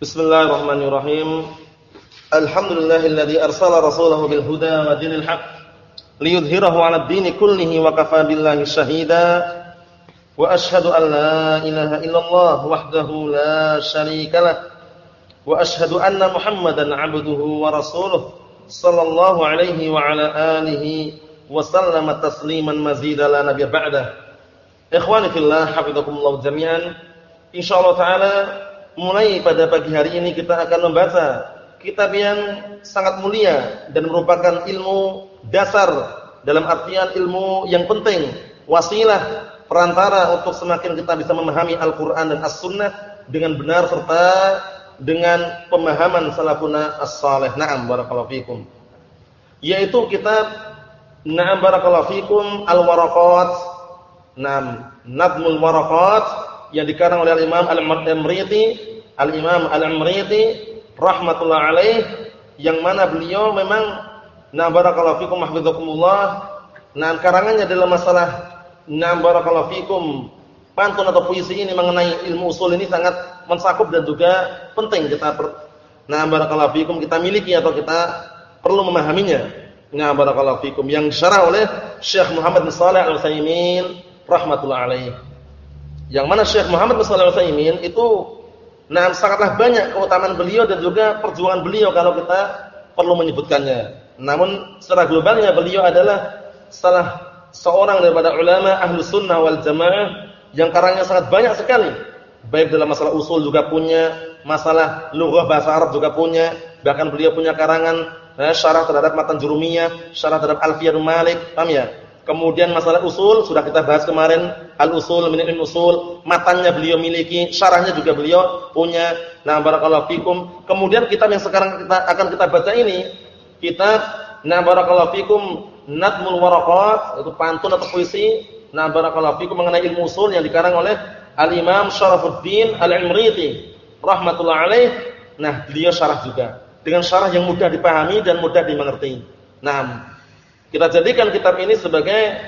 Bismillahirrahmanirrahim. Alhamdulillahilladzi arsala rasulahu bil huda wa dinil haq liyudhhirahu 'ala ad-dini kullihi wa kafaa billahi shahida. Wa ashhadu an la ilaha illallah wahdahu la syarika lah. Wa ashhadu anna Muhammadan 'abduhu wa rasuluh sallallahu alaihi wa ala alihi wa sallama tasliman mazida la nabiyya ba'da. Ikhwani fillah, hafizakumullah jami'an. Insyaallah taala mulai pada pagi hari ini kita akan membaca kitab yang sangat mulia dan merupakan ilmu dasar dalam artian ilmu yang penting, wasilah perantara untuk semakin kita bisa memahami Al-Qur'an dan As-Sunnah dengan benar serta dengan pemahaman salafuna as-salih. Na'am barakallahu fikum. Yaitu kitab Na'am barakallahu fikum Al-Waraqat. Naam, Nadmul Waraqat yang dikarang oleh Imam Al-Amriti, Al-Imam Al-Amriti rahmatullah alaih yang mana beliau memang na barakallahu fikum mahfidzakumullah nah karangannya dalam masalah na barakallahu fikum. Pantun atau puisi ini mengenai ilmu usul ini sangat mencakup dan juga penting kita nah barakallahu fikum kita miliki atau kita perlu memahaminya. Nah barakallahu fikum yang disyarah oleh Syekh Muhammad bin Shalih Al-Utsaimin rahmatullah alaih yang mana Syekh Muhammad bin Shalih Al-Utsaimin itu nah sangatlah banyak keutamaan beliau dan juga perjuangan beliau kalau kita perlu menyebutkannya. Namun secara globalnya beliau adalah salah seorang daripada ulama ahlu sunnah wal jamaah yang karangnya sangat banyak sekali. Baik dalam masalah usul juga punya, masalah lughah bahasa Arab juga punya, bahkan beliau punya karangan eh, syarah terhadap matan jurumiyah, syarah terhadap Alfiyah Malik, paham ya? Kemudian masalah usul sudah kita bahas kemarin, al-usul min usul, matanya beliau miliki, syarahnya juga beliau punya. Nah, barakallahu fikum. Kemudian kitab yang sekarang kita akan kita baca ini, kitab Nah, barakallahu fikum Nadmul Waraqat, itu pantun atau puisi. Nah, barakallahu fikum mengenai ilmu usul yang dikarang oleh Al-Imam Syarafuddin Al-Imriti rahmatullah alaih. Nah, beliau syarah juga dengan syarah yang mudah dipahami dan mudah dimengerti. Nah, kita jadikan kitab ini sebagai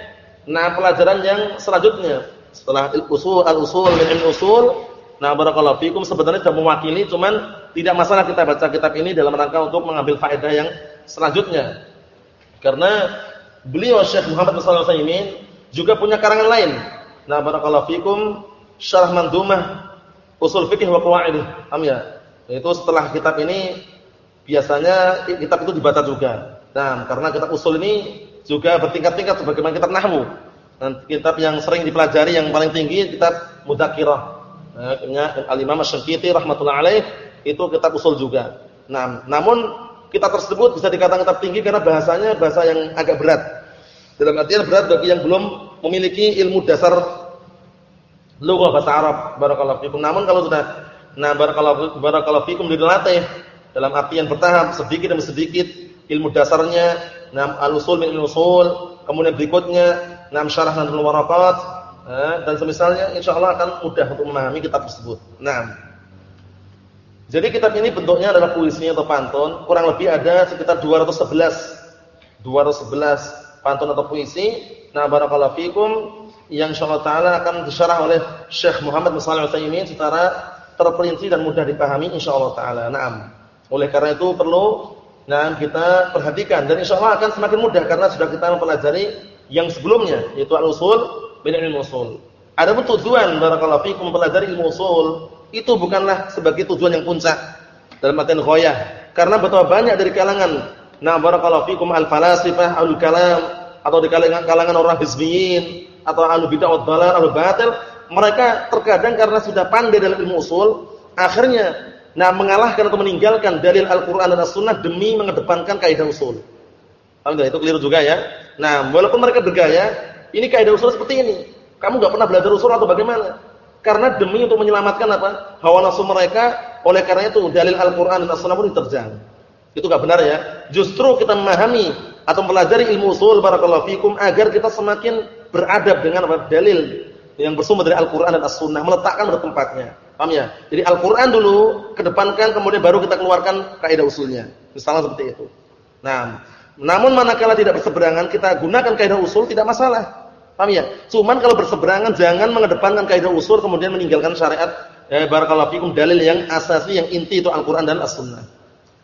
nah pelajaran yang selanjutnya. Setelah usul al-usul min usul, nah barakallahu fikum sebenarnya sudah mewakili cuman tidak masalah kita baca kitab ini dalam rangka untuk mengambil faedah yang selanjutnya. Karena beliau Syekh Muhammad bin Shalih Al-Utsaimin juga punya karangan lain. Nah barakallahu fikum syarah mandumah usul fikih wa qawaid. Paham ya? Itu setelah kitab ini biasanya kitab itu dibaca juga. Nah, karena kitab usul ini juga bertingkat-tingkat sebagaimana kitab nahwu. Dan kitab yang sering dipelajari yang paling tinggi kitab Mudzakirah. Nah, Al-Imam Asy-Syanqiti rahimatullah alaih itu kitab usul juga. Nah, namun kitab tersebut bisa dikatakan kitab tinggi karena bahasanya bahasa yang agak berat. Dalam artian berat bagi yang belum memiliki ilmu dasar lughah bahasa Arab. Barakallahu fikum. Namun kalau sudah nah barakallahu barakallahu fikum dilatih dalam artian bertahap sedikit demi sedikit ilmu dasarnya, nam al-usul min al-usul, kemudian berikutnya nam syarah dan waraqat, eh, dan semisalnya insyaallah akan mudah untuk memahami kitab tersebut. Nah, jadi kitab ini bentuknya adalah puisi atau pantun, kurang lebih ada sekitar 211 211 pantun atau puisi. Nah, barakallahu fikum yang insyaallah taala akan disyarah oleh Syekh Muhammad bin Shalih Al-Utsaimin secara terperinci dan mudah dipahami insyaallah taala. Naam. Oleh karena itu perlu Nah, kita perhatikan dan insya Allah akan semakin mudah karena sudah kita mempelajari yang sebelumnya yaitu al-usul bin ilmu usul. Adapun tujuan barakallahu fikum mempelajari ilmu usul itu bukanlah sebagai tujuan yang puncak dalam artian ghayah karena betapa banyak dari kalangan nah barakallahu fikum al-falasifah al-kalam atau di kalangan, kalangan orang hizbiyin atau ahlu bid'ah wad dalal ahlu batil mereka terkadang karena sudah pandai dalam ilmu usul akhirnya Nah, mengalahkan atau meninggalkan dalil Al-Qur'an dan As-Sunnah demi mengedepankan kaidah usul. Alhamdulillah itu keliru juga ya. Nah, walaupun mereka bergaya, ini kaidah usul seperti ini. Kamu enggak pernah belajar usul atau bagaimana? Karena demi untuk menyelamatkan apa? Hawa nafsu mereka, oleh karena itu dalil Al-Qur'an dan As-Sunnah pun diterjang. Itu enggak benar ya. Justru kita memahami atau mempelajari ilmu usul barakallahu fikum agar kita semakin beradab dengan dalil yang bersumber dari Al-Qur'an dan As-Sunnah, meletakkan pada tempatnya. Paham ya? Jadi Al-Qur'an dulu kedepankan kemudian baru kita keluarkan kaidah usulnya. Misalnya seperti itu. Nah, namun manakala tidak berseberangan kita gunakan kaidah usul tidak masalah. Paham ya? Cuman kalau berseberangan jangan mengedepankan kaidah usul kemudian meninggalkan syariat ya barakallahu fikum dalil yang asasi yang inti itu Al-Qur'an dan As-Sunnah.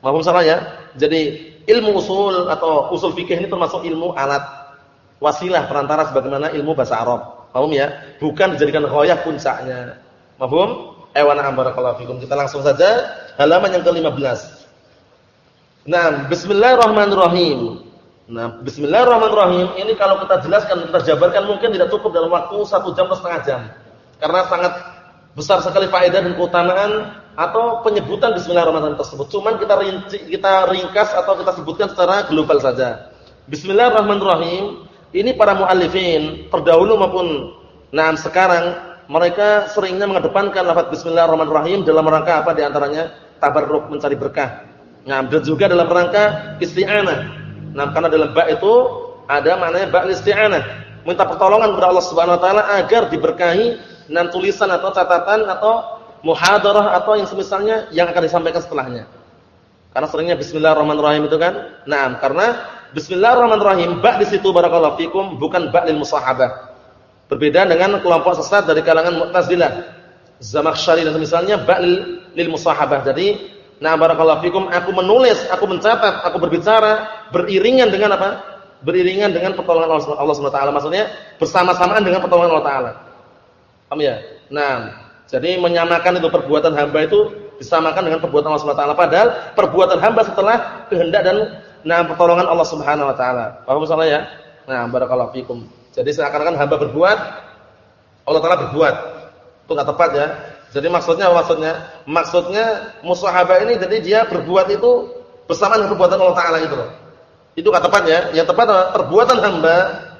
Mahfum salah ya? Jadi ilmu usul atau usul fikih ini termasuk ilmu alat wasilah perantara sebagaimana ilmu bahasa Arab. Paham ya? Bukan dijadikan ghayah puncaknya. Mahfum? Ewana barakallahu fikum. Kita langsung saja halaman yang ke-15. Nah, bismillahirrahmanirrahim. Nah, bismillahirrahmanirrahim ini kalau kita jelaskan, kita jabarkan mungkin tidak cukup dalam waktu satu jam atau setengah jam. Karena sangat besar sekali faedah dan keutamaan atau penyebutan bismillahirrahmanirrahim tersebut. Cuman kita rinci, kita ringkas atau kita sebutkan secara global saja. Bismillahirrahmanirrahim. Ini para muallifin terdahulu maupun nah sekarang mereka seringnya mengedepankan lafaz bismillahirrahmanirrahim dalam rangka apa di antaranya tabarruk mencari berkah. Nah, dan juga dalam rangka isti'anah Nah, karena dalam ba itu ada maknanya ba isti'anah, minta pertolongan kepada Allah Subhanahu wa taala agar diberkahi dengan tulisan atau catatan atau muhadarah atau yang semisalnya yang akan disampaikan setelahnya. Karena seringnya bismillahirrahmanirrahim itu kan. Nah, karena bismillahirrahmanirrahim ba di situ barakallahu fikum bukan ba lil musahabah. Berbeda dengan kelompok sesat dari kalangan Mu'tazilah. Zamakhsyari dan semisalnya ba lil musahabah. Jadi Nah, barakallahu fikum, aku menulis, aku mencatat, aku berbicara beriringan dengan apa? Beriringan dengan pertolongan Allah Subhanahu wa taala. Maksudnya bersama-samaan dengan pertolongan Allah taala. Paham ya? Nah, jadi menyamakan itu perbuatan hamba itu disamakan dengan perbuatan Allah Subhanahu wa taala padahal perbuatan hamba setelah kehendak dan nah pertolongan Allah Subhanahu wa taala. Paham salah ya? Nah, barakallahu fikum. Jadi seakan-akan hamba berbuat Allah taala berbuat. Itu enggak tepat ya. Jadi maksudnya maksudnya maksudnya musahabah ini jadi dia berbuat itu bersamaan dengan perbuatan Allah taala itu loh. Itu kata tepat ya. Yang tepat adalah perbuatan hamba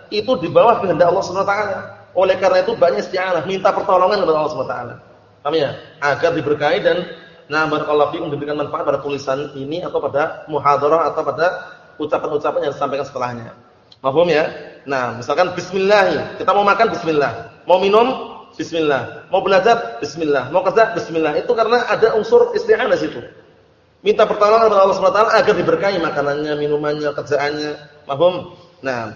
itu di bawah kehendak Allah Subhanahu wa taala. Oleh karena itu banyak isti'anah, minta pertolongan kepada Allah Subhanahu wa taala. Paham ya? Agar diberkahi dan nah barakallahu fikum diberikan manfaat pada tulisan ini atau pada muhadarah atau pada ucapan-ucapan yang disampaikan setelahnya. Mahfum ya? Nah, misalkan bismillah, kita mau makan bismillah. Mau minum Bismillah. Mau belajar? Bismillah. Mau kerja? Bismillah. Itu karena ada unsur isti'anah situ. Minta pertolongan kepada Allah Subhanahu wa taala agar diberkahi makanannya, minumannya, kerjaannya. Mahfum? Nah.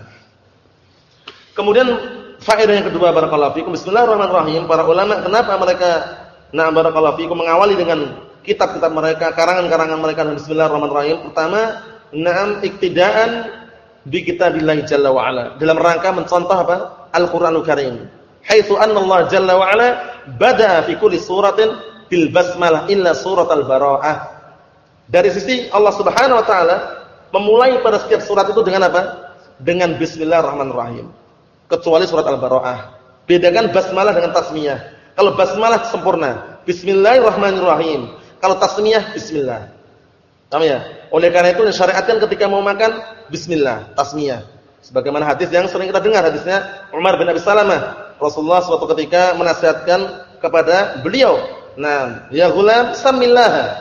Kemudian faedah yang kedua barakallahu fikum. Bismillahirrahmanirrahim. Para ulama kenapa mereka nah barakallahu fikum mengawali dengan kitab-kitab mereka, karangan-karangan mereka dengan bismillahirrahmanirrahim? Pertama, na'am iktidaan bi kitabillah jalla wa ala. Dalam rangka mencontoh apa? Al-Qur'anul Karim haitsu anna Allah jalla wa ala bada fi kulli suratin bil basmalah illa surat al-bara'ah. Dari sisi Allah Subhanahu wa taala memulai pada setiap surat itu dengan apa? Dengan bismillahirrahmanirrahim. Kecuali surat al-bara'ah. Bedakan basmalah dengan tasmiyah. Kalau basmalah sempurna, bismillahirrahmanirrahim. Kalau tasmiyah bismillah. Paham ya? Oleh karena itu syariatkan ketika mau makan bismillah, tasmiyah. Sebagaimana hadis yang sering kita dengar hadisnya Umar bin Abi Salamah Rasulullah suatu ketika menasihatkan kepada beliau, "Nah, ya ghulam, samillah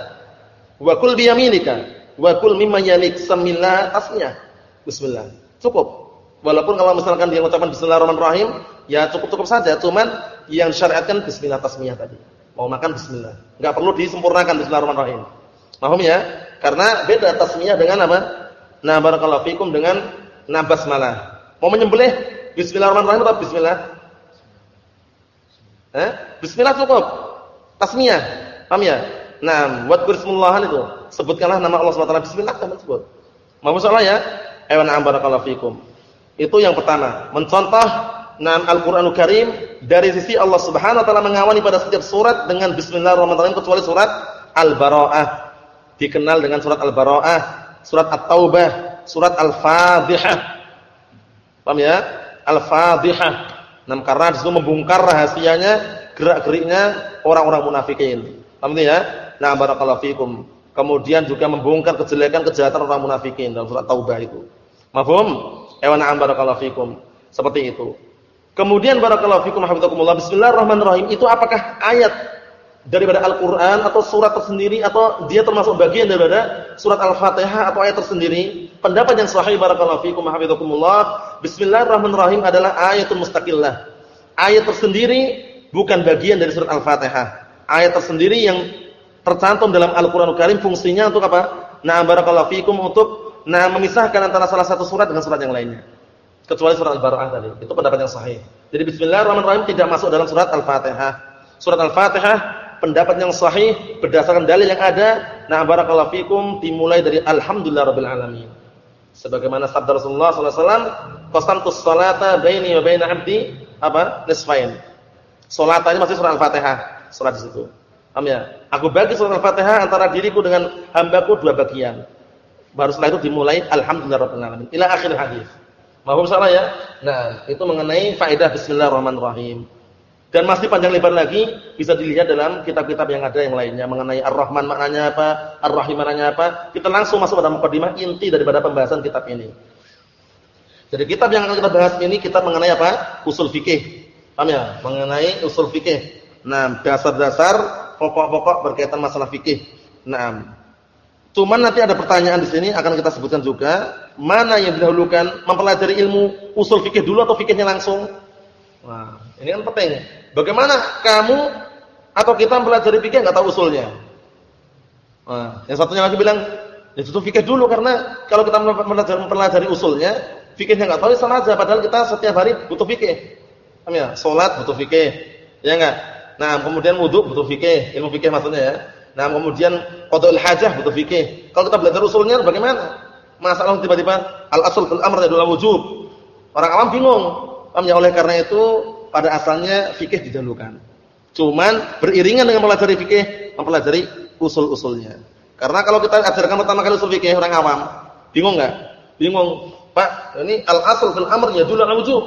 wa kul bi yaminika wa kul mimma yalik samillah tasmiyah." Bismillah. Cukup. Walaupun kalau misalkan dia mengucapkan bismillahirrahmanirrahim, ya cukup-cukup saja, cuman yang syariatkan bismillah tasmiyah tadi. Mau makan bismillah. Enggak perlu disempurnakan bismillahirrahmanirrahim. Paham ya? Karena beda tasmiyah dengan apa? Nah, barakallahu fikum dengan nabas malah. Mau menyembelih bismillahirrahmanirrahim atau bismillah? Eh? Bismillah cukup. Tasmiyah. Paham ya? Nah, buat bismillah itu. Sebutkanlah nama Allah SWT. Bismillah kamu sebut. Mau salah ya? Ewan barakallahu fikum. Itu yang pertama. Mencontoh nam Al-Qur'anul Karim dari sisi Allah Subhanahu wa taala mengawali pada setiap surat dengan bismillahirrahmanirrahim kecuali surat Al-Bara'ah. Dikenal dengan surat Al-Bara'ah, surat At-Taubah, surat Al-Fadhihah. Paham ya? Al-Fadhihah. Nah, karena di situ membongkar rahasianya, gerak-geriknya orang-orang munafikin. Paham ya? Nah, barakallahu fikum. Kemudian juga membongkar kejelekan kejahatan orang munafikin dalam surat Taubah itu. Mafhum? Ewa na'am barakallahu fikum. Seperti itu. Kemudian barakallahu fikum hafizakumullah. Bismillahirrahmanirrahim. Itu apakah ayat daripada Al-Qur'an atau surat tersendiri atau dia termasuk bagian daripada surat Al-Fatihah atau ayat tersendiri? Pendapat yang sahih barakallahu fikum hafizakumullah, bismillahirrahmanirrahim adalah ayatul mustaqillah. Ayat tersendiri bukan bagian dari surat Al-Fatihah. Ayat tersendiri yang tercantum dalam Al-Qur'anul Karim fungsinya untuk apa? Nah, barakallahu fikum untuk nah memisahkan antara salah satu surat dengan surat yang lainnya. Kecuali surat Al-Bara'ah tadi. Itu pendapat yang sahih. Jadi bismillahirrahmanirrahim tidak masuk dalam surat Al-Fatihah. Surat Al-Fatihah pendapat yang sahih berdasarkan dalil yang ada. Nah, barakallahu fikum dimulai dari alhamdulillah rabbil alamin. Sebagaimana sabda Rasulullah sallallahu alaihi wasallam, "Qasamtus salata baini wa baina 'abdi apa? Nisfain." Ini masih surah Al-Fatihah, salat di situ. Ya? Aku bagi surah Al-Fatihah antara diriku dengan hambaku dua bagian. Baru setelah itu dimulai alhamdulillah rabbil alamin ila akhir hadis. Mahum salah ya? Nah, itu mengenai faedah bismillahirrahmanirrahim. Dan masih panjang lebar lagi bisa dilihat dalam kitab-kitab yang ada yang lainnya mengenai Ar-Rahman maknanya apa, Ar-Rahim maknanya apa. Kita langsung masuk pada mukadimah inti daripada pembahasan kitab ini. Jadi kitab yang akan kita bahas ini kitab mengenai apa? Usul fikih. Paham ya? Mengenai usul fikih. Nah, dasar-dasar pokok-pokok berkaitan masalah fikih. Nah, cuman nanti ada pertanyaan di sini akan kita sebutkan juga, mana yang didahulukan mempelajari ilmu usul fikih dulu atau fikihnya langsung? Nah, ini kan penting. Bagaimana kamu atau kita mempelajari fikih enggak tahu usulnya? Nah, yang satunya lagi bilang, ya itu fikih dulu karena kalau kita mempelajari, mempelajari usulnya, fikihnya enggak tahu sama aja padahal kita setiap hari butuh fikih. Paham ya? Salat butuh fikih. Ya enggak? Nah, kemudian wudu butuh fikih, ilmu fikih maksudnya ya. Nah, kemudian qadaul hajah butuh fikih. Kalau kita belajar usulnya bagaimana? Masalah tiba-tiba al-asl fil amr adalah wujub. Orang awam bingung. Paham ya? Oleh karena itu pada asalnya fikih didahulukan. Cuman beriringan dengan mempelajari fikih, mempelajari usul-usulnya. Karena kalau kita ajarkan pertama kali usul fikih orang awam, bingung enggak? Bingung. Pak, ini al-asl fil amr yadullu ala wujub.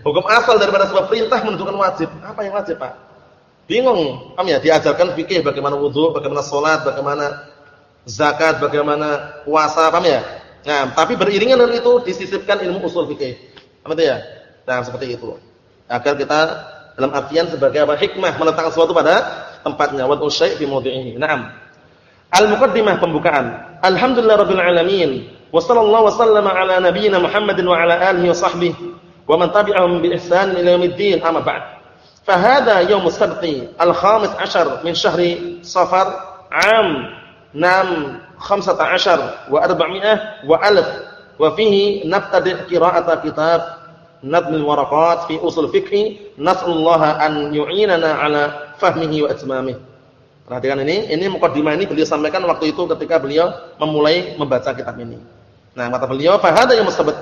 Hukum asal daripada sebuah perintah menunjukkan wajib. Apa yang wajib, Pak? Bingung. Paham ya? Diajarkan fikih bagaimana wudu, bagaimana salat, bagaimana zakat, bagaimana puasa, paham ya? Nah, tapi beriringan dengan itu disisipkan ilmu usul fikih. Apa itu ya? Nah, seperti itu agar kita dalam artian sebagai apa hikmah meletakkan sesuatu pada tempatnya wa syai' fi mawdi'ihi. Naam. Al-muqaddimah pembukaan. Alhamdulillah rabbil alamin. Wa sallallahu wasallama ala nabiyyina Muhammadin wa ala alihi wa sahbihi wa man tabi'ahum bi ihsan ila yaumiddin. Amma ba'd. Fahada yaum as-sabti al-khamis 'ashar min syahri Safar 'am nam 15 wa 400 wa alf wa fihi nabtadi' nadmil waraqat fi usul fikhi nas'alullah an yu'inana ala fahmihi wa itmamih. Perhatikan ini, ini mukadimah ini beliau sampaikan waktu itu ketika beliau memulai membaca kitab ini. Nah, kata beliau, fa hada yang mustabat.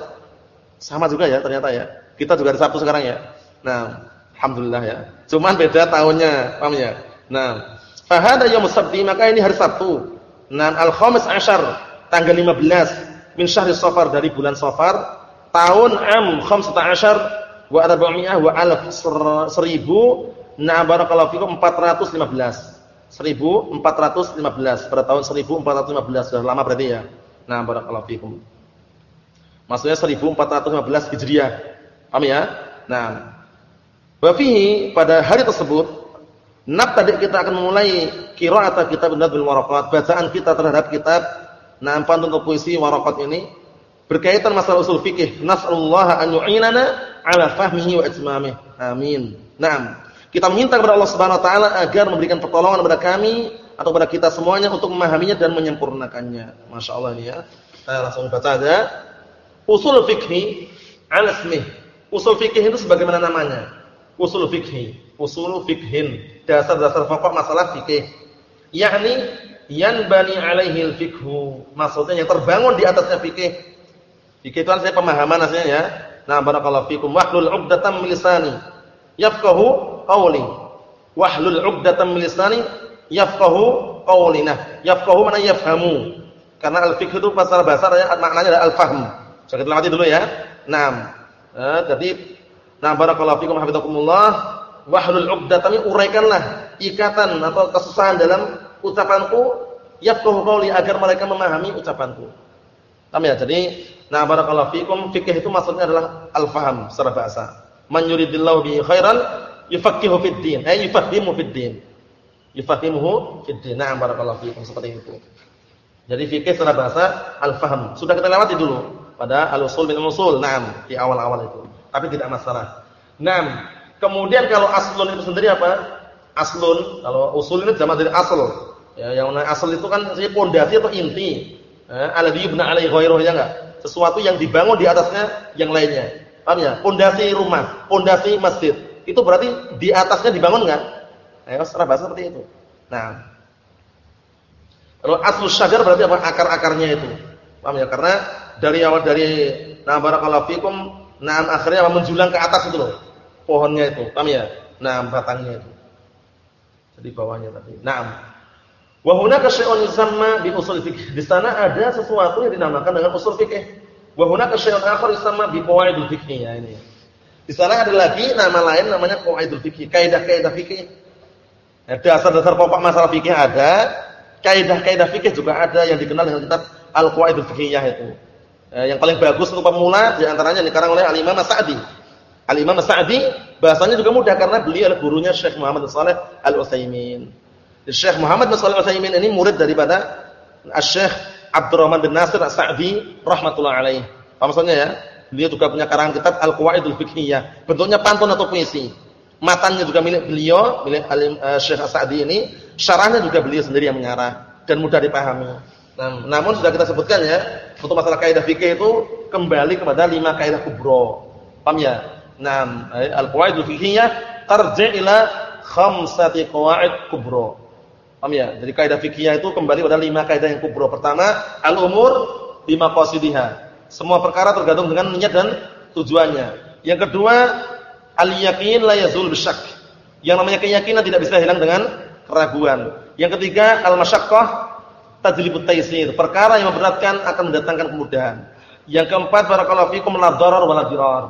Sama juga ya ternyata ya. Kita juga hari Sabtu sekarang ya. Nah, alhamdulillah ya. Cuman beda tahunnya, paham ya? Nah, fa hada yang mustabdi, maka ini hari Sabtu. Nah, al-khamis asyar, tanggal 15 min syahri Safar dari bulan Safar tahun am 15 wa 400 wa alaf seribu. Na barakallahu fikum 415 1415 pada tahun 1415 sudah lama berarti ya. Nah barakallahu fikum. Maksudnya 1415 Hijriah. Paham ya? Nah wa fihi pada hari tersebut nab tadi kita akan memulai qira'at kitab Nadul Waraqat bacaan kita terhadap kitab nah pantun puisi Waraqat ini berkaitan masalah usul fikih. Nas'alullah an yu'inana ala fahmihi wa itmamih. Amin. Naam. Kita meminta kepada Allah Subhanahu wa taala agar memberikan pertolongan kepada kami atau kepada kita semuanya untuk memahaminya dan menyempurnakannya. Masya Allah ini ya. Saya langsung baca aja. Usul fikih al ismih. Usul fikih itu sebagaimana namanya. Usul fikih. Usul fikhin. Dasar-dasar pokok masalah fikih. Yakni yanbani alaihi al-fikhu. Maksudnya yang terbangun di atasnya fikih Itu saya pemahaman aslinya ya. Nah, barakallahu fikum wahlul 'uqdatam min lisani yafqahu qawli. Wahlul 'uqdatam min lisani yafqahu qawli. Nah, yafqahu mana yafhamu. Karena al-fiqh itu masalah ya, maknanya adalah al-fahm. Saya kita lewati dulu ya. Nah, eh, jadi nah barakallahu fikum hafizakumullah wahlul 'uqdatam uraikanlah ikatan atau kesusahan dalam ucapanku yafqahu qawli agar mereka memahami ucapanku. Paham ya? Jadi Nah, barakallahu fikum, fikih itu maksudnya adalah al-faham secara bahasa. Man yuridillahu bihi khairan yufaqihu fid din, ay yufahimu fid din. Yufahimuhu fid din. Nah, barakallahu fikum seperti itu. Jadi fikih secara bahasa al-faham. Sudah kita lewati dulu pada al-usul bin usul. Naam, di awal-awal itu. Tapi tidak masalah. Naam. Kemudian kalau aslun itu sendiri apa? Aslun, kalau usul ini zaman dari asal. Ya, yang asal itu kan pondasi atau inti. Eh, alladhi yubna alaihi ghairuhu ya enggak? sesuatu yang dibangun di atasnya yang lainnya. Paham ya? Pondasi rumah, pondasi masjid. Itu berarti di atasnya dibangun enggak? Eh, secara bahasa seperti itu. Nah. Kalau aslu syajar berarti apa? Akar-akarnya itu. Paham ya? Karena dari awal dari nah barakallahu fikum, nah akhirnya menjulang ke atas itu loh. Pohonnya itu. Paham ya? Nah, batangnya itu. Jadi bawahnya tadi. Naam. Wa hunaka syai'un yusamma bi usul fikih. Di sana ada sesuatu yang dinamakan dengan usul fikih. Wa hunaka syai'un akhar yusamma bi qawaidul fikih ya ini. Di sana ada lagi nama lain namanya qawaidul fikih, kaidah-kaidah fikih. Dasar-dasar pokok masalah fikih ada, kaidah-kaidah fikih juga ada yang dikenal dengan kitab Al-Qawaidul Fiqhiyah itu. Eh, yang paling bagus untuk pemula di antaranya dikarang oleh Al-Imam Sa'di. Al-Imam Sa'di bahasanya juga mudah karena beliau adalah gurunya Syekh Muhammad Shalih Al-Utsaimin. Syekh Muhammad bin Shalih Al-Utsaimin ini murid daripada Syekh Abdurrahman bin Nasir As-Sa'di rahimatullah alaih. Apa maksudnya ya? Beliau juga punya karangan kitab Al-Qawaidul Fiqhiyah. Bentuknya pantun atau puisi. Matanya juga milik beliau, milik Alim uh, Syekh As-Sa'di ini. Syarahnya juga beliau sendiri yang mengarah dan mudah dipahami. Nah, namun sudah kita sebutkan ya, untuk masalah kaidah fikih itu kembali kepada lima kaidah kubro. Paham ya? Nah, al-qawaidul fiqhiyah tarji' ila khamsati qawaid kubro. Paham ya? Jadi kaidah fikih itu kembali pada lima kaidah yang kubro. Pertama, al-umur bima qasidiha. Semua perkara tergantung dengan niat dan tujuannya. Yang kedua, al-yaqin la yazul bisyak. Yang namanya keyakinan tidak bisa hilang dengan keraguan. Yang ketiga, al-masyaqqah tajlibut taysir. Perkara yang memberatkan akan mendatangkan kemudahan. Yang keempat, barakallahu fikum la dharar wa la dirar.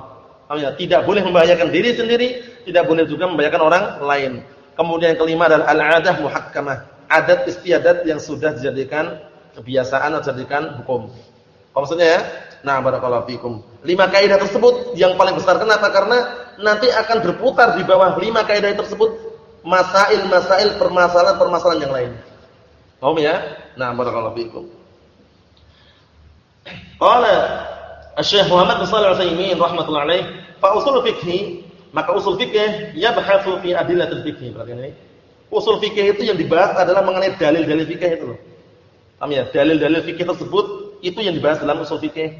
Ya? Tidak boleh membahayakan diri sendiri, tidak boleh juga membahayakan orang lain. Kemudian yang kelima adalah al-'adah muhakkamah. Adat istiadat yang sudah dijadikan kebiasaan atau dijadikan hukum. Apa maksudnya ya? Nah, barakallahu fikum. Lima kaidah tersebut yang paling besar kenapa? Karena nanti akan berputar di bawah lima kaidah tersebut masail-masail permasalahan-permasalahan yang lain. Paham ya? Nah, barakallahu fikum. Qala Asy-Syaikh Muhammad bin Shalih Al-Utsaimin rahimatullah alaih, fa usul fikhi, maka usul fikih yabhatsu fi adillatil fikhi. Berarti ini usul fikih itu yang dibahas adalah mengenai dalil-dalil fikih itu loh. Paham ya? Dalil-dalil fikih tersebut itu yang dibahas dalam usul fikih.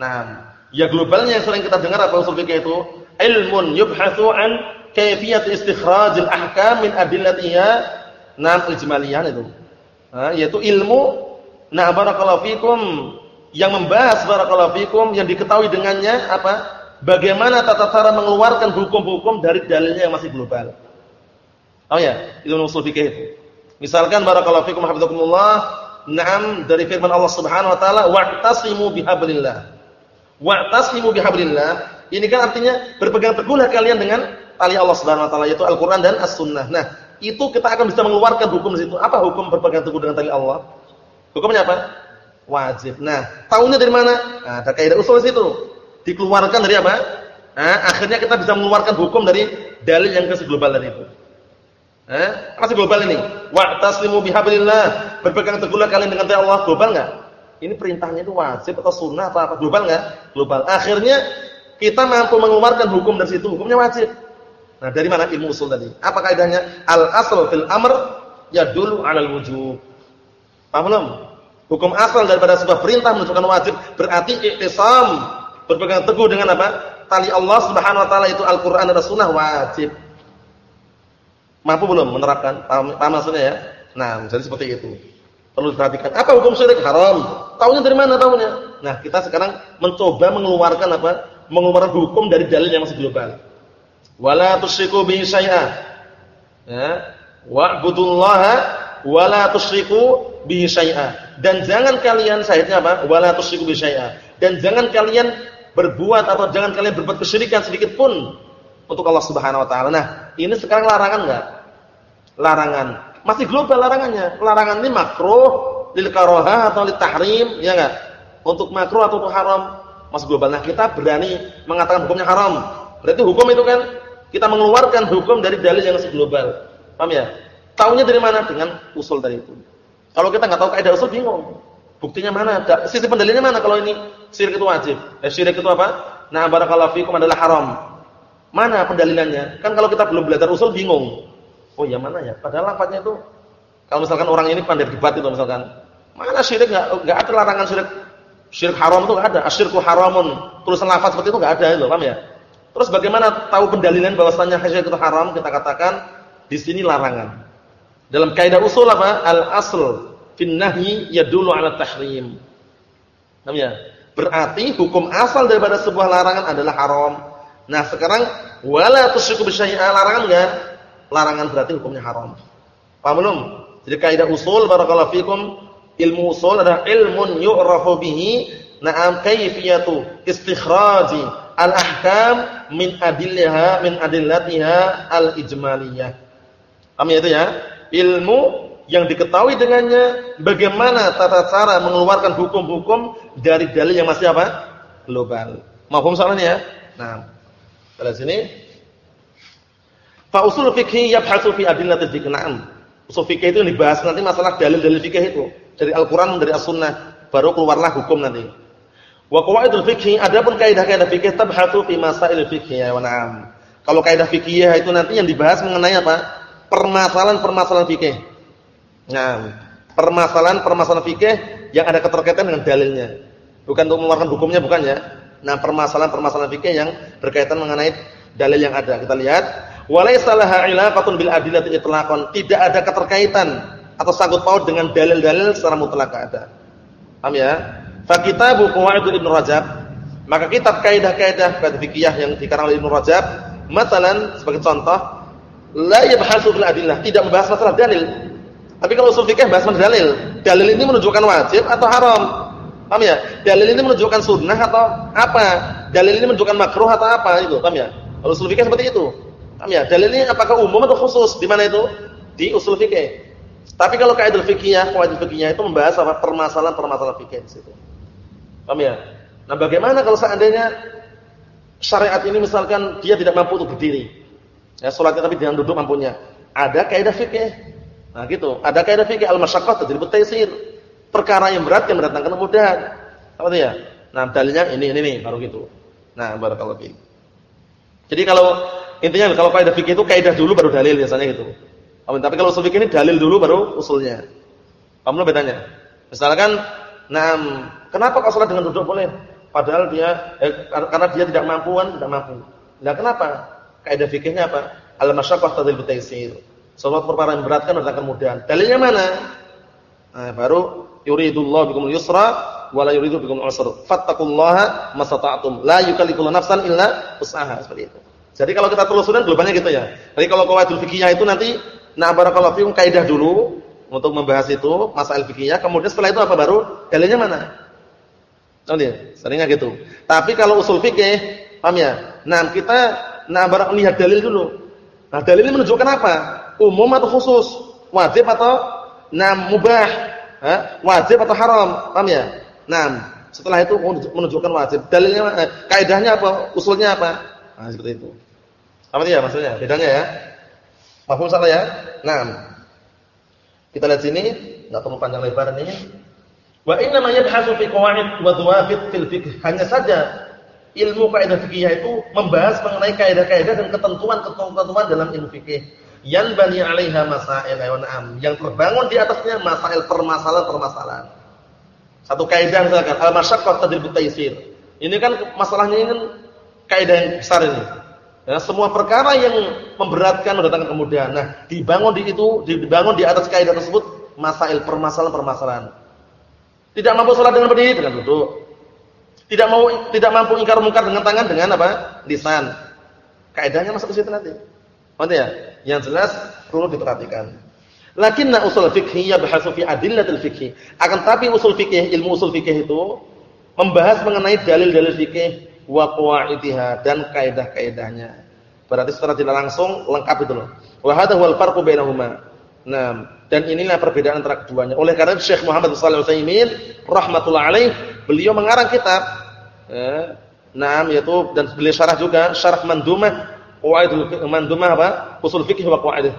Nah, ya globalnya yang sering kita dengar apa usul fikih itu? Ilmun yubhatsu an kaifiyat istikhraj al-ahkam min adillatiha nam ijmaliyan itu. Nah, yaitu ilmu nah barakallahu fikum yang membahas barakallahu fikum yang diketahui dengannya apa? Bagaimana tata cara mengeluarkan hukum-hukum dari dalilnya yang masih global. Oh ya, itu usul fikih itu. Misalkan barakallahu fikum hafizakumullah Naam dari firman Allah Subhanahu wa taala wa'tasimu bihablillah. Wa'tasimu bihablillah ini kan artinya berpegang teguhlah kalian dengan tali Allah Subhanahu wa taala yaitu Al-Qur'an dan As-Sunnah. Nah, itu kita akan bisa mengeluarkan hukum di situ. Apa hukum berpegang teguh dengan tali Allah? Hukumnya apa? Wajib. Nah, tahunya dari mana? Nah, ada kaidah usul di situ. Dikeluarkan dari apa? Nah, akhirnya kita bisa mengeluarkan hukum dari dalil yang ke global dari itu. Eh, masih global ini. Wa taslimu bihablillah. Berpegang teguhlah kalian dengan tali Allah. Global enggak? Ini perintahnya itu wajib atau sunnah atau apa? Global enggak? Global. Akhirnya kita mampu mengeluarkan hukum dari situ. Hukumnya wajib. Nah, dari mana ilmu usul tadi? Apa kaidahnya? Al asal fil amr yadullu 'alal wujub. Paham belum? Hukum asal daripada sebuah perintah menunjukkan wajib berarti iktisam, berpegang teguh dengan apa? Tali Allah Subhanahu wa taala itu Al-Qur'an dan Sunnah wajib. Mampu belum menerapkan? Paham, paham maksudnya ya? Nah, jadi seperti itu. Perlu diperhatikan. Apa hukum syirik? Haram. Tahunya dari mana tahunya? Nah, kita sekarang mencoba mengeluarkan apa? Mengeluarkan hukum dari dalil yang masih global. Wala tusyriku bihi syai'a. Ya. Wa'budullaha wala tusyriku bihi syai'a. Dan jangan kalian syahidnya apa? Wala tusyriku bihi syai'a. Dan jangan kalian berbuat atau jangan kalian berbuat kesyirikan sedikit pun untuk Allah Subhanahu wa taala. Nah, ini sekarang larangan enggak? Larangan. Masih global larangannya. Larangan ini makruh lil karaha atau lil tahrim, ya enggak? Untuk makruh atau untuk haram masih global. Nah, kita berani mengatakan hukumnya haram. Berarti hukum itu kan kita mengeluarkan hukum dari dalil yang global. Paham ya? Taunya dari mana? Dengan usul dari itu. Kalau kita enggak tahu kaidah usul bingung. Buktinya mana? Sisi pendalilannya mana kalau ini syirik itu wajib? Eh, syirik itu apa? Nah, barakallahu fikum adalah haram. Mana pendalilannya? Kan kalau kita belum belajar usul bingung. Oh ya mana ya? Padahal lafadznya itu kalau misalkan orang ini pandai debat itu misalkan, mana syirik enggak enggak ada larangan syirik. Syirik haram itu enggak ada. Asyirku haramun. Tulisan lafaz seperti itu enggak ada itu, paham ya? Terus bagaimana tahu pendalilan bahwasanya syirik itu haram? Kita katakan di sini larangan. Dalam kaidah usul apa? Al-asl fin nahyi yadullu 'ala tahrim. Namanya. Berarti hukum asal daripada sebuah larangan adalah haram. Nah, sekarang wala tusyriku bisyai'a larangan enggak? Larangan berarti hukumnya haram. Paham belum? Jadi kaidah usul barakallahu fikum ilmu usul adalah ilmun yu'rafu bihi na'am kayfiyatu istikhraji al-ahkam min adilliha min adillatiha al-ijmaliyah. Paham ya itu ya? ilmu yang diketahui dengannya bagaimana tata cara mengeluarkan hukum-hukum dari dalil yang masih apa? global. Mahfum soalnya ya? Nah, pada sini fa usul fikih yabhasu fi adillatil fikih. Naam. Usul fikih itu yang dibahas nanti masalah dalil-dalil fikih itu dari Al-Qur'an dari As-Sunnah baru keluarlah hukum nanti. Wa qawaidul fikih adapun kaidah-kaidah fikih tabhatsu fi masail fikih ya na'am. Kalau kaidah fikih itu nanti yang dibahas mengenai apa? permasalahan-permasalahan fikih. Nah, permasalahan-permasalahan fikih yang ada keterkaitan dengan dalilnya. Bukan untuk mengeluarkan hukumnya bukan ya. Nah, permasalahan-permasalahan fikih yang berkaitan mengenai dalil yang ada. Kita lihat, walaysa laha ilaqatun bil adillati itlaqan. Tidak ada keterkaitan atau sangkut paut dengan dalil-dalil secara mutlak ada. Paham ya? Fa kitabu qawaid Ibnu Rajab, maka kitab kaidah-kaidah fikih yang dikarang oleh Ibnu Rajab, masalan sebagai contoh la yabhasu fil adillah, tidak membahas masalah dalil. Tapi kalau usul fikih bahas dalil. Dalil ini menunjukkan wajib atau haram? Paham ya? Dalil ini menunjukkan sunnah atau apa? Dalil ini menunjukkan makruh atau apa itu? Paham ya? Kalau usul fikih seperti itu. Paham ya? Dalil ini apakah umum atau khusus? Di mana itu? Di usul fikih. Tapi kalau kaidah fikih, kaidah fikihnya itu membahas apa? permasalahan-permasalahan fikih di situ. Paham ya? Nah, bagaimana kalau seandainya syariat ini misalkan dia tidak mampu untuk berdiri? Ya, salatnya tapi dengan duduk mampunya. Ada kaidah fikih. Nah, gitu. Ada kaidah fikih al-masyaqqah tajribut taysir. Perkara yang berat yang mendatangkan kemudahan. Apa itu ya? Nah, dalilnya ini ini nih, baru gitu. Nah, barakallahu fiik. Jadi kalau intinya kalau kaidah fikih itu kaidah dulu baru dalil biasanya gitu. Tapi kalau usul fikih ini dalil dulu baru usulnya. Paham lo bedanya? Misalkan, nah, kenapa kalau salat dengan duduk boleh? Padahal dia eh, karena dia tidak mampuan, tidak mampu. Nah, kenapa? Kaidah fikihnya apa? Al-masyaqqah tadil bitaysir. Suatu perkara yang berat kan datang kemudahan. Dalilnya mana? Nah, baru yuridullahu bikumul yusra wa la yuridu bikumul usra. Fattaqullaha masata'tum. La yukallifullahu nafsan illa wus'aha. Seperti itu. Jadi kalau kita telusuri globalnya gitu ya. Jadi kalau qawaidul fikihnya itu nanti nah barakallahu fikum kaidah dulu untuk membahas itu masalah fikihnya, kemudian setelah itu apa baru? Dalilnya mana? Nanti, seringnya gitu. Tapi kalau usul fikih, paham ya? Nah, kita Nah, barang lihat dalil dulu. Nah, dalil ini menunjukkan apa? Umum atau khusus? Wajib atau nah mubah? Ha? Wajib atau haram? Paham ya? Nah, setelah itu menunjukkan wajib. Dalilnya eh, kaidahnya apa? Usulnya apa? Nah, seperti itu. Apa dia maksudnya? Bedanya ya. Paham salah ya? Nah. Kita lihat sini, enggak perlu panjang lebar ini. Wa inna ma yabhasu fi qawaid wa dhawabit fil fiqh. Hanya saja ilmu kaidah fikih itu membahas mengenai kaidah-kaidah dan ketentuan-ketentuan dalam ilmu fikih. Yang bani 'alaiha masail wa na'am, yang terbangun di atasnya masail permasalahan-permasalahan. Satu kaidah misalkan al-masyaqqah tadribu taysir. Ini kan masalahnya ini kan kaidah yang besar ini. Ya, semua perkara yang memberatkan mendatangkan kemudahan. Nah, dibangun di itu, dibangun di atas kaidah tersebut masail permasalahan-permasalahan. Tidak mampu salat dengan berdiri dengan duduk tidak mau tidak mampu ingkar mungkar dengan tangan dengan apa? Lisan. Kaidahnya masuk ke situ nanti. Paham ya? Yang jelas perlu diperhatikan. Lakinna usul fikih yabhasu fi adillatil fikih. Akan tapi usul fikih, ilmu usul fikih itu membahas mengenai dalil-dalil fikih wa qawaidiha dan kaidah-kaidahnya. Berarti secara tidak langsung lengkap itu loh. Wa hadha huwal farqu bainahuma. Nah, dan inilah perbedaan antara keduanya. Oleh karena Syekh Muhammad sallallahu alaihi wasallam rahimatullah alaih beliau mengarang kitab Naam yaitu dan beliau syarah juga syarah mandumah qawaidul mandumah apa? Usul fikih wa qawaidih.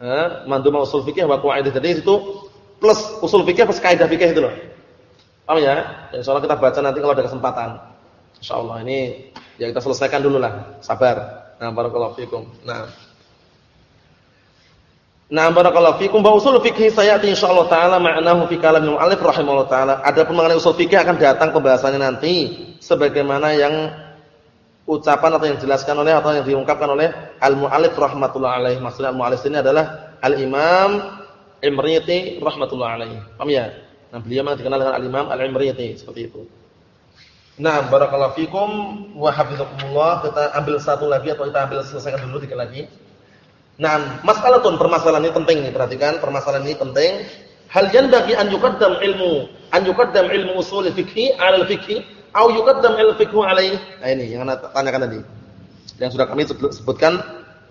Ya, mandumah usul fikih wa qawaidih. Jadi itu plus usul fikih plus kaidah fikih itu loh. Paham ya? Insyaallah kita baca nanti kalau ada kesempatan. Insyaallah ini ya kita selesaikan dulu lah. Sabar. Nah, barakallahu fikum. Nah, Nah, barakallahu fikum wa usul fikih sayati insyaallah taala ma'nahu fi kalam mu'allif rahimahullah taala. Adapun mengenai usul fikih akan datang pembahasannya nanti sebagaimana yang ucapan atau yang dijelaskan oleh atau yang diungkapkan oleh al-mu'allif rahmatullah alaih. Maksudnya al-mu'allif ini adalah al-imam Imriyati rahmatullah alaih. Paham ya? Nah, beliau memang dikenal dengan al-imam al-Imriyati seperti itu. Nah, barakallahu fikum wa hafizakumullah. Kita ambil satu lagi atau kita ambil selesaikan dulu tiga lagi. Nah, masalah tuh permasalahan ini penting nih, perhatikan permasalahan ini penting. Hal yang bagi an yuqaddam ilmu, an yuqaddam ilmu usul fikih 'ala al-fikih au yuqaddam al-fiqhu alaih. Nah ini yang Anda tanyakan tadi. Yang sudah kami sebutkan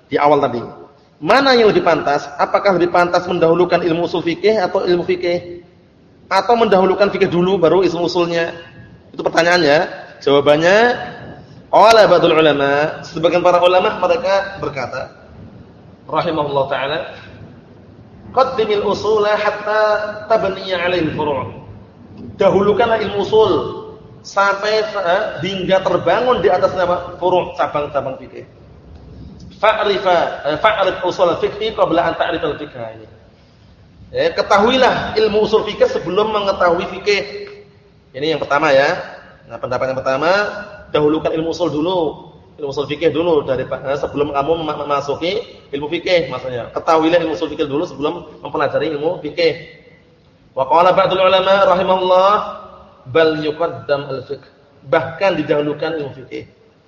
di awal tadi. Mana yang lebih pantas? Apakah lebih pantas mendahulukan ilmu usul fikih atau ilmu fikih? Atau mendahulukan fikih dulu baru ilmu usulnya? Itu pertanyaannya. Jawabannya oleh ba'dul ulama, sebagian para ulama mereka berkata rahimahullah taala, qaddimil usula hatta tabniya 'alaihi furu'. Dahulukanlah ilmu usul sampai eh, hingga terbangun di atas nama furu' cabang-cabang fikih. Fa'rifa eh, fa'rif usul fikih qabla an ta'rif al-fiqh ini. Eh, ketahuilah ilmu usul fikih sebelum mengetahui fikih. Ini yang pertama ya. Nah, pendapat yang pertama, dahulukan ilmu usul dulu. Ilmu usul fikih dulu dari eh, sebelum kamu memasuki ilmu fikih maksudnya. Ketahuilah ilmu usul fikih dulu sebelum mempelajari ilmu fikih. Wa qala ba'dul ulama rahimahullah bal yuqaddam al-fiqh. Bahkan didahulukan ilmu fikih.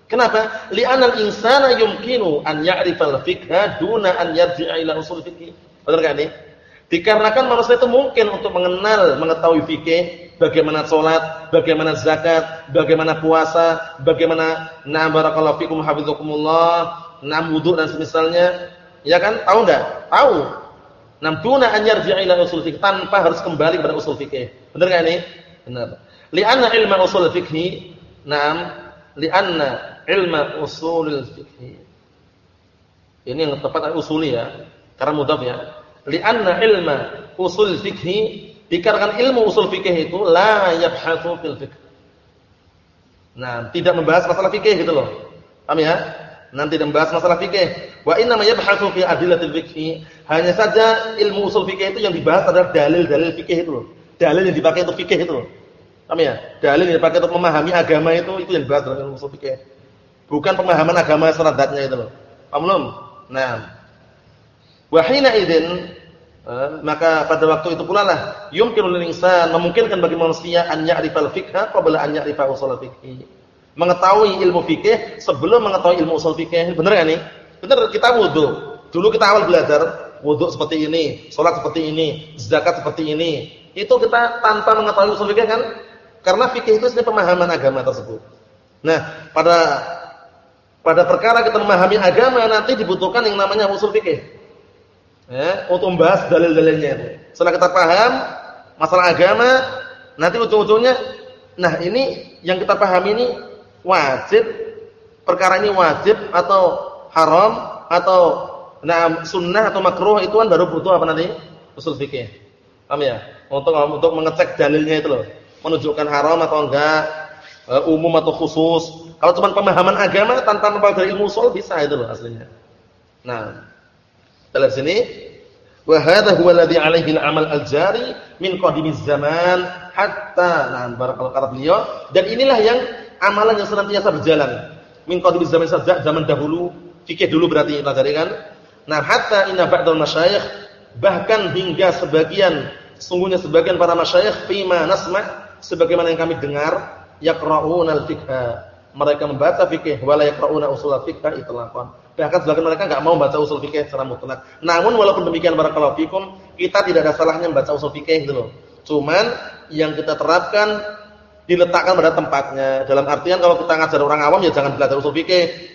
Kenapa? Li'anal insana yumkinu an ya'rifal fiqha duna an yarji'a ila usul fikih. Benar enggak ini? Dikarenakan manusia itu mungkin untuk mengenal, mengetahui fikih, bagaimana sholat, bagaimana zakat, bagaimana puasa, bagaimana na'am barakallahu fikum hafizakumullah, na'am wudu dan semisalnya. Ya kan? Tahu enggak? Tahu. Nam duna an yarji'a ila usul fikih tanpa harus kembali kepada usul fikih. Benar enggak ini? Benar. Li'anna ilma usul fikhi, na'am, li'anna ilma usul fikhi. Ini yang tepat usuli ya, karena mudhaf ya. Li'anna ilma usul fikhi, dikarenakan ilmu usul fikih itu la yabhatsu fil fikh. Nah, tidak membahas masalah fikih gitu loh. Paham ya? Nanti membahas masalah fikih. Wa inna yabhatsu fi adillatil fikhi. Hanya saja ilmu usul fikih itu yang dibahas adalah dalil-dalil fikih itu loh. Dalil yang dipakai untuk fikih itu loh. Paham ya? Dalil yang dipakai untuk memahami agama itu itu yang dibahas dalam usul fikih. Bukan pemahaman agama secara itu loh. Paham belum? Nah. Wa hina eh, maka pada waktu itu pula lah yumkinu lil insan memungkinkan bagi manusia an ya'rifal fiqha qabla an ya'rifa usul fikih. Mengetahui ilmu fikih sebelum mengetahui ilmu usul fikih. Benar enggak nih? Benar kita wudu. Dulu kita awal belajar wudu seperti ini, salat seperti ini, zakat seperti ini. Itu kita tanpa mengetahui usul fikih kan karena fikih itu sebenarnya pemahaman agama tersebut. Nah, pada pada perkara kita memahami agama nanti dibutuhkan yang namanya usul fikih. Ya, untuk membahas dalil-dalilnya. Setelah kita paham masalah agama, nanti ujung-ujungnya nah ini yang kita pahami ini wajib perkara ini wajib atau haram atau nah sunnah atau makruh itu kan baru butuh apa nanti? Usul fikih. Paham ya? Untuk untuk mengecek dalilnya itu loh menunjukkan haram atau enggak, uh, umum atau khusus. Kalau cuma pemahaman agama tanpa mempelajari ilmu usul bisa itu loh aslinya. Nah, dalam sini wa hadha huwa alladhi 'alaihi al-'amal al-jari min qadimiz zaman hatta nah barakallahu kata beliau dan inilah yang amalan yang senantiasa berjalan min qadimiz zaman sejak zaman dahulu fikih dulu berarti pelajari kan nah hatta inna ba'dal masyayikh bahkan hingga sebagian sungguhnya sebagian para masyayikh fima nasma' sebagaimana yang kami dengar yaqra'una al-fiqha. Mereka membaca fikih wala yaqra'una usul al-fiqh itlaqan bahkan sebagian mereka enggak mau baca usul fikih secara mutlak. Namun walaupun demikian barakallahu fikum kita tidak ada salahnya membaca usul fikih gitu loh. Cuman yang kita terapkan diletakkan pada tempatnya. Dalam artian kalau kita ngajar orang awam ya jangan belajar usul fikih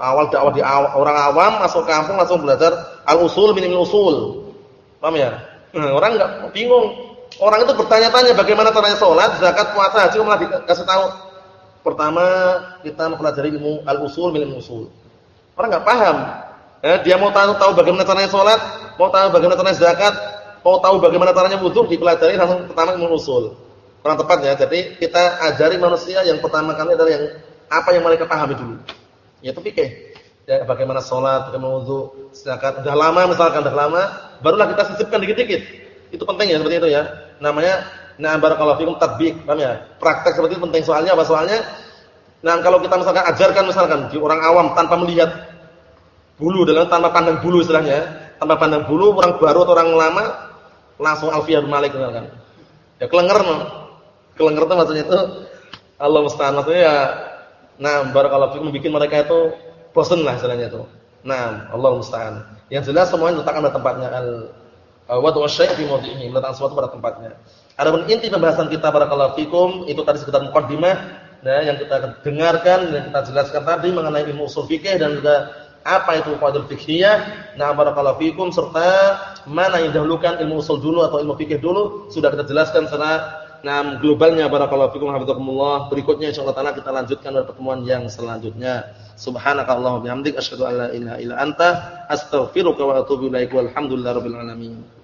awal dakwah di awal, orang awam masuk kampung langsung belajar al-usul min usul paham ya orang enggak bingung Orang itu bertanya-tanya bagaimana caranya sholat, zakat, puasa, haji, malah dikasih tahu. Pertama kita mempelajari ilmu al-usul min usul. Orang nggak paham. Eh, dia mau tahu tahu bagaimana caranya sholat, mau tahu bagaimana caranya zakat, mau tahu bagaimana caranya wudhu, dipelajari langsung pertama ilmu usul. Kurang tepat ya. Jadi kita ajari manusia yang pertama kali adalah yang apa yang mereka pahami dulu. Yaitu fikih. Ya, bagaimana sholat, bagaimana wudhu, zakat. Udah lama misalkan, udah lama, barulah kita sisipkan dikit-dikit. Itu penting ya seperti itu ya. Namanya na'am barakallahu fikum tatbik, paham ya? Praktek seperti itu penting soalnya apa? Soalnya Nah, kalau kita misalkan ajarkan misalkan di orang awam tanpa melihat bulu dalam tanpa pandang bulu istilahnya, tanpa pandang bulu orang baru atau orang lama langsung alfiyah malik misalkan. Ya kelenger no. Kelenger itu maksudnya itu Allah musta'an maksudnya ya nah barakallahu fikum bikin mereka itu bosan lah istilahnya itu. Nah, Allah musta'an. Yang jelas semuanya letakkan pada tempatnya al wa syai' fi mawdi'ihi, meletakkan sesuatu pada tempatnya. Adapun inti pembahasan kita barakallahu fikum itu tadi sekedar mukadimah nah, yang kita dengarkan dan kita jelaskan tadi mengenai ilmu usul fikih dan juga apa itu qaidah fikhiyah. Nah, barakallahu fikum serta mana yang dahulukan ilmu usul dulu atau ilmu fikih dulu sudah kita jelaskan secara nah globalnya barakallahu fikum hafizakumullah. Berikutnya insyaallah taala kita lanjutkan pada pertemuan yang selanjutnya. Subhanakallahumma bihamdik asyhadu an la ilaha illa anta astaghfiruka wa atubu ilaik. Walhamdulillahirabbil alamin.